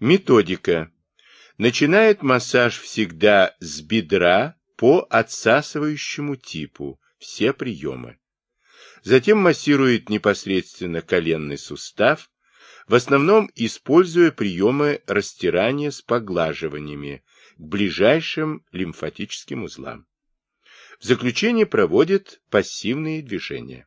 Методика. Начинает массаж всегда с бедра по отсасывающему типу, все приемы. Затем массирует непосредственно коленный сустав, в основном используя приемы растирания с поглаживаниями к ближайшим лимфатическим узлам. В заключение проводит пассивные движения.